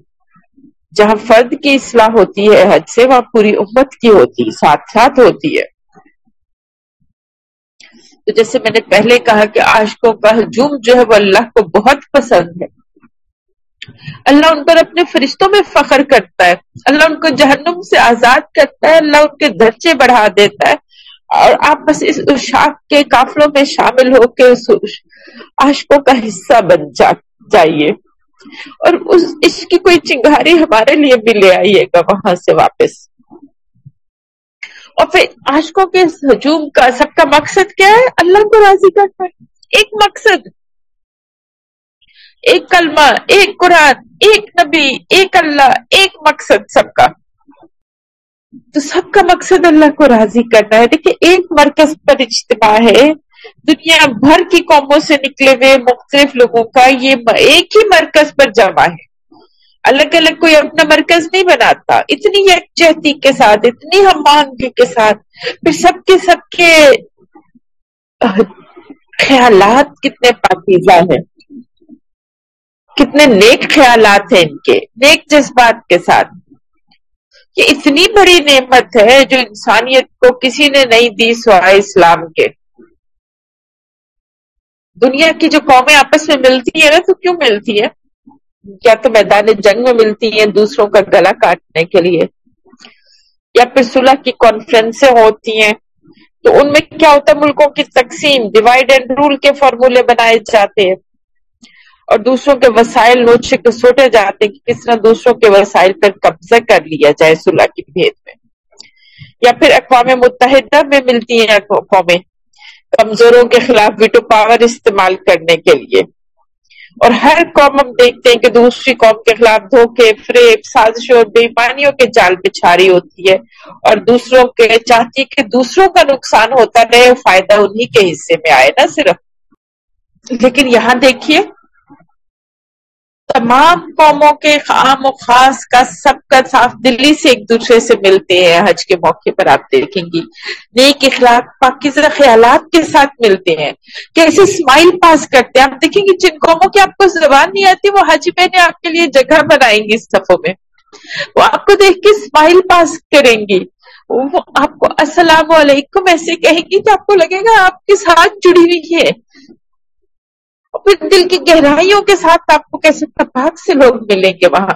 جہاں فرد کی اصلاح ہوتی ہے، حج سے وہاں پوری امت کی ہوتی، ساتھ ساتھ ہوتی ہے۔ تو جیسے میں نے پہلے کہا کہ عاشقوں کا ہجوم جو ہے، وہ اللہ کو بہت پسند ہے۔ اللہ ان پر اپنے فرشتوں میں فخر کرتا ہے۔ اللہ ان کو جہنم سے آزاد کرتا ہے۔ اللہ ان کے درجے بڑھا دیتا ہے۔ اور آپ بس اس اشاق کے قافلوں میں شامل ہو کے اس عاشقوں کا حصہ بن جا جائیے۔ اور اس عشق کی کوئی چنگاری ہمارے لیے بھی لے آئیے گا وہاں سے واپس۔ اور پھر عاشقوں کے ہجوم کا سب کا مقصد کیا ہے؟ اللہ کو راضی کرنا۔ ہے ایک مقصد۔ ایک کلمہ، ایک قرآن، ایک نبی، ایک اللہ، ایک مقصد سب کا۔ تو سب کا مقصد اللہ کو راضی کرنا ہے۔ دیکھیں ایک مرکز پر اجتماع ہے۔ دنیا بھر کی قوموں سے نکلے ہوئے مختلف لوگوں کا یہ ایک ہی مرکز پر جمع ہے۔ الگ الگ کوئی اپنا مرکز نہیں بناتا۔ اتنی یکجہتی کے ساتھ، اتنی ہم آہنگی کے ساتھ۔ پھر سب کے سب کے خیالات کتنے پاکیزہ ہیں۔ کتنے نیک خیالات ہیں ان کے، نیک جذبات کے ساتھ۔ یہ اتنی بڑی نعمت ہے جو انسانیت کو کسی نے نہیں دی سوائے اسلام کے۔ دنیا کی جو قومیں آپس میں ملتی ہیں نا، تو کیوں ملتی ہے یا تو میدان جنگ میں ملتی ہیں دوسروں کا گلا کاٹنے کے لیے، یا پھر صلح کی کانفرنسیں ہوتی ہیں۔ تو ان میں کیا ہوتا ہے؟ ملکوں کی تقسیم ڈیوائڈ اینڈ رول کے فارمولے بنائے جاتے ہیں۔ اور دوسروں کے وسائل نوچے کے سوٹے جاتے ہیں کہ کس طرح دوسروں کے وسائل پر قبضہ کر لیا جائے صلح کی بھید میں۔ یا پھر اقوام متحدہ میں ملتی ہیں قومیں کمزوروں کے خلاف ویٹو پاور استعمال کرنے کے لیے۔ اور ہر قوم ہم دیکھتے ہیں کہ دوسری قوم کے خلاف دھوکے، فریب سازشوں اور بےمانیوں کے جال پچھاری ہوتی ہے۔ اور دوسروں کے چاہتی ہے کہ دوسروں کا نقصان ہوتا رہے، فائدہ انہی کے حصے میں آئے نا صرف۔ لیکن یہاں دیکھیے تمام قوموں کے خام و خاص کا سب کا صاف دلی سے ایک دوسرے سے ملتے ہیں حج کے موقع پر، آپ دیکھیں گی۔ نیک اخلاق، پاکیزہ خیالات کے ساتھ ملتے ہیں۔ کیسے اسمائل پاس کرتے ہیں؟ آپ دیکھیں گے جن قوموں کی آپ کو زبان نہیں آتی، وہ حج میں نے آپ کے لیے جگہ بنائیں گی اس صفوں میں۔ وہ آپ کو دیکھ کے اسمائل پاس کریں گی۔ وہ آپ کو السلام علیکم ایسے کہیں گی تو آپ کو لگے گا آپ کے ساتھ جڑی ہوئی ہے۔ اور پھر دل کی گہرائیوں کے ساتھ آپ کو کیسے تباک سے لوگ ملیں گے وہاں۔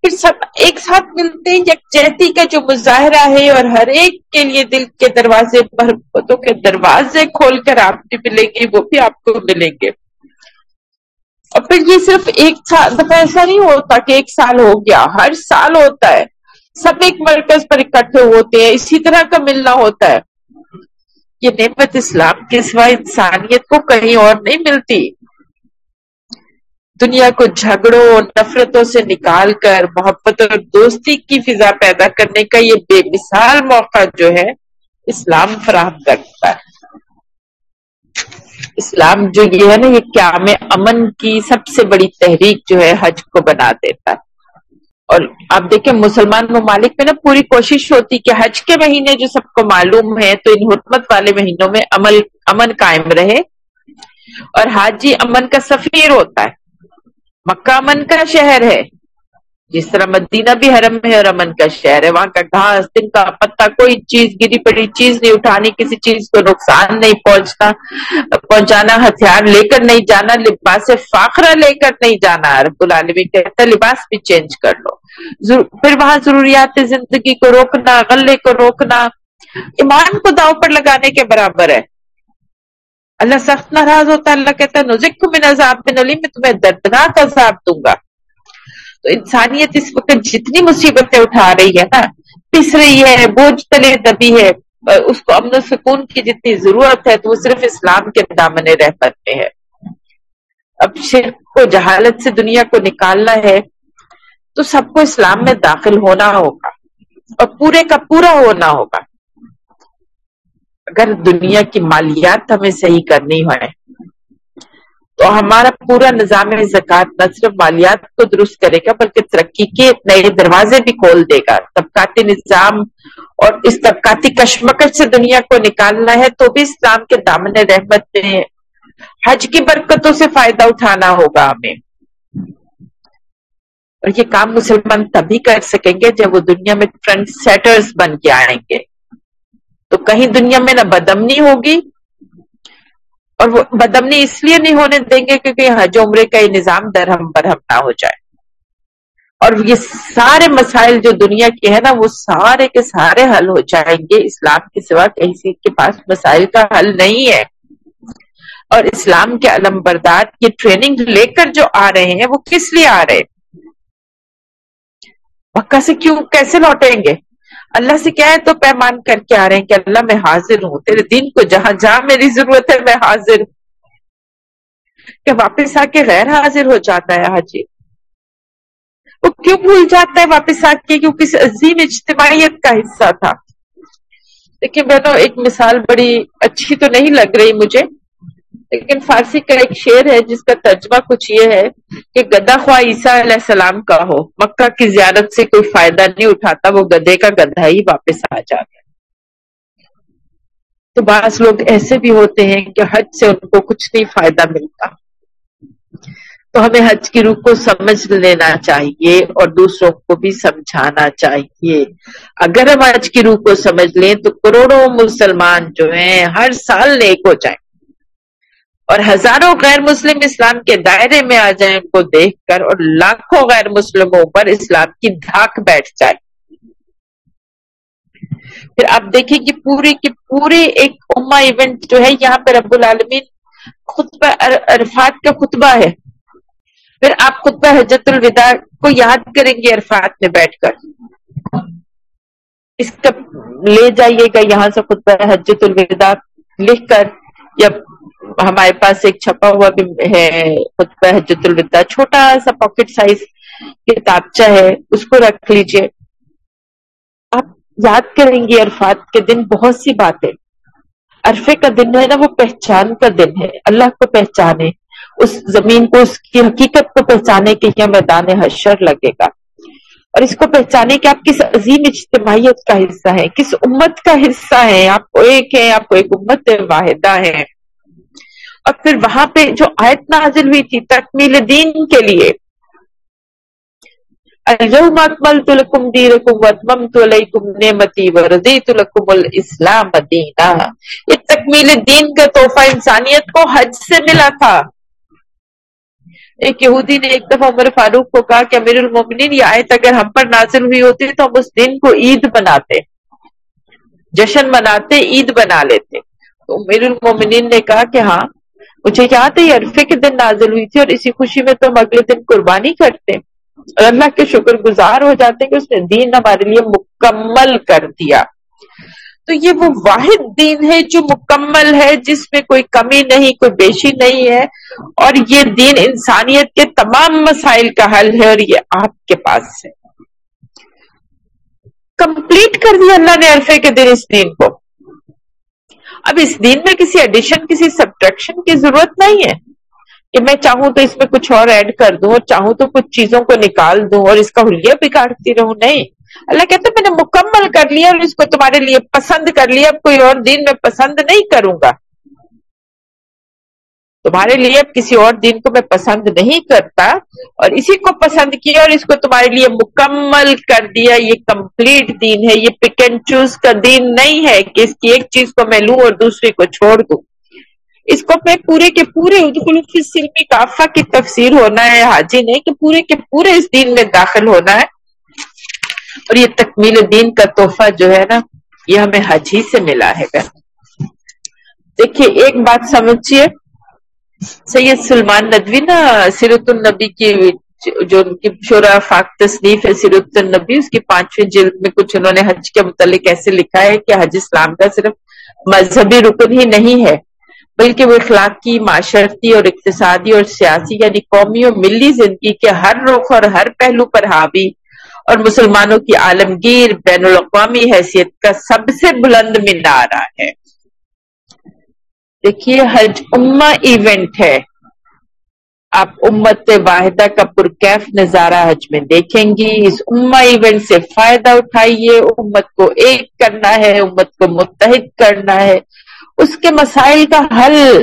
پھر سب ایک ساتھ ملتے ہیں یکجہتی کا جو مظاہرہ ہے اور ہر ایک کے لیے دل کے دروازے محبتوں کے دروازے کھول کر آپ بھی ملیں گے، وہ بھی آپ کو ملیں گے۔ اور پھر یہ صرف ایک سال، دفعہ ایسا نہیں ہوتا کہ ایک سال ہو گیا، ہر سال ہوتا ہے۔ سب ایک مرکز پر اکٹھے ہوتے ہیں، اسی طرح کا ملنا ہوتا ہے۔ یہ نعمت اسلام کے سوا انسانیت کو کہیں اور نہیں ملتی۔ دنیا کو جھگڑوں اور نفرتوں سے نکال کر، محبت اور دوستی کی فضا پیدا کرنے کا یہ بے مثال موقع جو ہے، اسلام فراہم کرتا ہے۔ اسلام جو یہ ہے نا، یہ قیام امن کی سب سے بڑی تحریک جو ہے، حج کو بنا دیتا ہے۔ اور آپ دیکھیں مسلمان ممالک میں نا پوری کوشش ہوتی کہ حج کے مہینے جو سب کو معلوم ہے، تو ان حکمت والے مہینوں میں عمل، امن قائم رہے اور حاجی امن کا سفیر ہوتا ہے۔ مکہ امن کا شہر ہے۔ جس طرح مدینہ بھی حرم ہے اور امن کا شہر ہے، وہاں کا گھاس، دن کا پتا کوئی چیز گری پڑی، چیز نہیں اٹھانی، کسی چیز کو نقصان نہیں پہنچنا، پہنچانا، ہتھیار لے کر نہیں جانا، لباس فاخرہ لے کر نہیں جانا، رب العالمی کہتا لباس بھی چینج کر لو۔ پھر وہاں ضروریات زندگی کو روکنا، غلے کو روکنا، ایمان کو داؤ پر لگانے کے برابر ہے۔ اللہ سخت ناراض ہوتا ہے، اللہ کہتا ہے نزک من عذاب من علی میں تمہیں دردناک عذاب دوں گا۔ تو انسانیت اس وقت جتنی مصیبتیں اٹھا رہی ہے نا، پس رہی ہے، بوجھ تلے دبی ہے، اس کو امن و سکون کی جتنی ضرورت ہے تو وہ صرف اسلام کے دامن رحمت میں ہے اب شرک کو، جہالت سے دنیا کو نکالنا ہے تو سب کو اسلام میں داخل ہونا ہوگا اور پورے کا پورا ہونا ہوگا۔ اگر دنیا کی مالیات ہمیں صحیح کرنی ہے تو ہمارا پورا نظام زکوٰۃ نہ صرف مالیات کو درست کرے گا، بلکہ ترقی کے نئے دروازے بھی کھول دے گا۔ طبقاتی نظام اور اس طبقاتی کشمکش سے دنیا کو نکالنا ہے، تو بھی اسلام کے دامن رحمت میں حج کی برکتوں سے فائدہ اٹھانا ہوگا ہمیں۔ اور یہ کام مسلمان تبھی کر سکیں گے جب وہ دنیا میں فرنٹ سیٹرز بن کے آئیں گے۔ تو کہیں دنیا میں نہ بدمنی ہوگی اور وہ بدمنی اس لیے نہیں ہونے دیں گے کیونکہ حج عمرے کا یہ نظام درہم برہم نہ ہو جائے۔ اور یہ سارے مسائل جو دنیا کے ہیں نا، وہ سارے کے سارے حل ہو جائیں گے۔ اسلام کے سوا کسی کے پاس مسائل کا حل نہیں ہے۔ اور اسلام کے علم بردار یہ ٹریننگ لے کر جو آ رہے ہیں، وہ کس لیے آ رہے مکہ سے کیوں، کیسے لوٹیں گے؟ اللہ سے کیا ہے تو پیمان کر کے آ رہے ہیں کہ اللہ میں حاضر ہوں، تیرے دین کو جہاں جہاں میری ضرورت ہے میں حاضر ہوں۔ کہ واپس آ کے غیر حاضر ہو جاتا ہے حاجی۔ وہ کیوں بھول جاتا ہے واپس آ کے؟ کیونکہ عظیم اجتماعیت کا حصہ تھا؟ دیکھیں بہنوں، ایک مثال بڑی اچھی تو نہیں لگ رہی مجھے۔ لیکن فارسی کا ایک شعر ہے جس کا ترجمہ کچھ یہ ہے کہ گدا خواہ عیسیٰ علیہ السلام کا ہو، مکہ کی زیارت سے کوئی فائدہ نہیں اٹھاتا، وہ گدے کا گدھا ہی واپس آ جاتا تو بعض لوگ ایسے بھی ہوتے ہیں کہ حج سے ان کو کچھ نہیں فائدہ ملتا۔ تو ہمیں حج کی روح کو سمجھ لینا چاہیے اور دوسروں کو بھی سمجھانا چاہیے۔ اگر ہم حج کی روح کو سمجھ لیں تو کروڑوں مسلمان جو ہیں ہر سال نیک ہو جائیں۔ اور ہزاروں غیر مسلم اسلام کے دائرے میں آ جائیں ان کو دیکھ کر اور لاکھوں غیر مسلموں پر اسلام کی دھاک بیٹھ جائے۔ پھر آپ دیکھیں کہ پورے کے پورے ایک اما ایونٹ جو ہے، یہاں پہ رب العالمین خطبہ عرفات کا خطبہ ہے۔ پھر آپ خطبہ حجت الوداع کو یاد کریں گے عرفات میں بیٹھ کر۔ اس کا لے جائیے گا یہاں سے خطبہ حجت الوداع لکھ کر یا ہمارے پاس ایک چھپا ہوا بھی ہے خطبہ حجت الوداع، چھوٹا سا پاکٹ سائز کتابچہ ہے، اس کو رکھ لیجیے۔ آپ یاد کریں گے عرفات کے دن، بہت سی باتیں۔ عرفے کا دن ہے نا، وہ پہچان کا دن ہے۔ اللہ کو پہچانے، اس زمین کو، اس کی حقیقت کو پہچانے کے یہ میدان حشر لگے گا۔ اور اس کو پہچانے کہ آپ کس عظیم اجتماعیت کا حصہ ہیں، کس امت کا حصہ ہیں۔ آپ کو ایک ہے آپ کو ایک امت واحدہ ہے اور پھر وہاں پہ جو آیت نازل ہوئی تھی تکمیل دین کے لیے، اليوم اکملت لکم دینکم واتممت علیکم نعمتی ورضیت لکم الاسلام دینا۔ یہ تکمیل دین کا تحفہ انسانیت کو حج سے ملا تھا۔ ایک یہودی نے ایک دفعہ عمر فاروق کو کہا کہ امیر المومنین، یہ آیت اگر ہم پر نازل ہوئی ہوتی تو ہم اس دن کو عید بناتے جشن مناتے، عید بنا لیتے۔ تو امیر المومنین نے کہا کہ ہاں مجھے یاد ہے، یہ عرفے کے دن نازل ہوئی تھی اور اسی خوشی میں تو ہم اگلے دن قربانی کرتے اور اللہ کے شکر گزار ہو جاتے ہیں کہ اس نے دین ہمارے لیے مکمل کر دیا۔ تو یہ وہ واحد دین ہے جو مکمل ہے، جس میں کوئی کمی نہیں، کوئی بیشی نہیں ہے۔ اور یہ دین انسانیت کے تمام مسائل کا حل ہے اور یہ آپ کے پاس ہے۔ کمپلیٹ کر دیا اللہ نے عرفے کے دن اس دین کو۔ اب اس دین میں کسی ایڈیشن کسی سبٹریکشن کی ضرورت نہیں ہے کہ میں چاہوں تو اس میں کچھ اور ایڈ کر دوں اور چاہوں تو کچھ چیزوں کو نکال دوں اور اس کا حلیہ بگاڑتی رہوں۔ نہیں۔ اللہ کہتا میں نے مکمل کر لیا اور اس کو تمہارے لیے پسند کر لیا، اب کوئی اور دین میں پسند نہیں کروں گا۔ تمہارے لیے اب کسی اور دین کو میں پسند نہیں کرتا اور اسی کو پسند کیا اور اس کو تمہارے لیے مکمل کر دیا، یہ کمپلیٹ دین ہے، یہ پک اینڈ چوز کا دین نہیں ہے کہ اس کی ایک چیز کو میں لوں اور دوسری کو چھوڑ دوں۔ اس کو میں پورے کے پورے سلمی کافا کی تفسیر ہونا ہے، حاجی نے کہ پورے کے پورے اس دین میں داخل ہونا ہے۔ اور یہ تکمیل دین کا تحفہ جو ہے نا، یہ ہمیں حج ہی سے ملا ہے۔ دیکھیے، ایک بات سمجھیے۔ سید سلمان ندوی نا سیرت النبی کی جو ان کی شورا فاق تصنیف ہے، سیرت النبی، اس کی پانچویں جلد میں کچھ انہوں نے حج کے متعلق ایسے لکھا ہے کہ حج اسلام کا صرف مذہبی رکن ہی نہیں ہے، بلکہ وہ اخلاقی، معاشرتی اور اقتصادی اور سیاسی یعنی قومی اور ملی زندگی کے ہر رخ اور ہر پہلو پر حاوی اور مسلمانوں کی عالمگیر، بین الاقوامی حیثیت کا سب سے بلند مینارہ ہے۔ دیکھیے حج امہ ایونٹ ہے۔ آپ امت واحدہ کا پرکیف نظارہ حج میں دیکھیں گی۔ اس اما ایونٹ سے فائدہ اٹھائیے۔ امت کو ایک کرنا ہے، امت کو متحد کرنا ہے۔ اس کے مسائل کا حل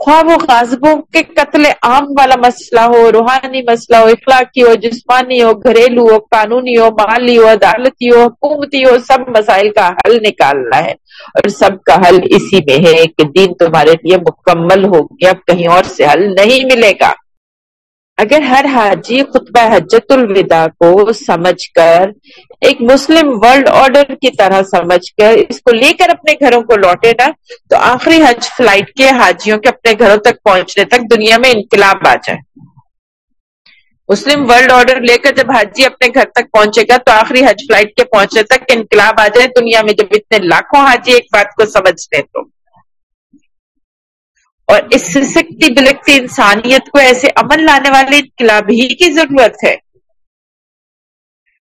خواہ وہ غازبوں کے قتل عام والا مسئلہ ہو، روحانی مسئلہ ہو، اخلاقی ہو، جسمانی ہو، گھریلو ہو، قانونی ہو، مالی ہو، عدالتی ہو، حکومتی ہو، سب مسائل کا حل نکالنا ہے۔ اور سب کا حل اسی میں ہے کہ دین تمہارے لیے مکمل ہو گیا، کہیں اور سے حل نہیں ملے گا۔ اگر ہر حاجی خطبہ حجت الوداع کو سمجھ کر ایک مسلم ورلڈ آرڈر کی طرح سمجھ کر اس کو لے کر اپنے گھروں کو لوٹے نا، تو آخری حج فلائٹ کے حاجیوں کے اپنے گھروں تک پہنچنے تک دنیا میں انقلاب آ جائے۔ مسلم ورلڈ آرڈر لے کر جب حاجی اپنے گھر تک پہنچے گا، تو آخری حج فلائٹ کے پہنچنے تک انقلاب آ جائے دنیا میں، جب اتنے لاکھوں حاجی ایک بات کو سمجھتے تو۔ اور اس سسکتی بلکتی انسانیت کو ایسے عمل لانے والے انقلاب ہی کی ضرورت ہے۔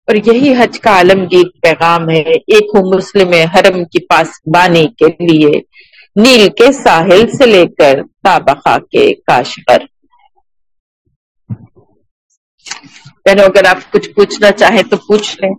اور یہی حج کا عالمگیر پیغام ہے، ایک ہوں مسلم حرم کی پاس بانی کے لیے نیل کے ساحل سے لے کر تابخا کے کاشغر اگر آپ کچھ پوچھنا چاہیں تو پوچھ لیں۔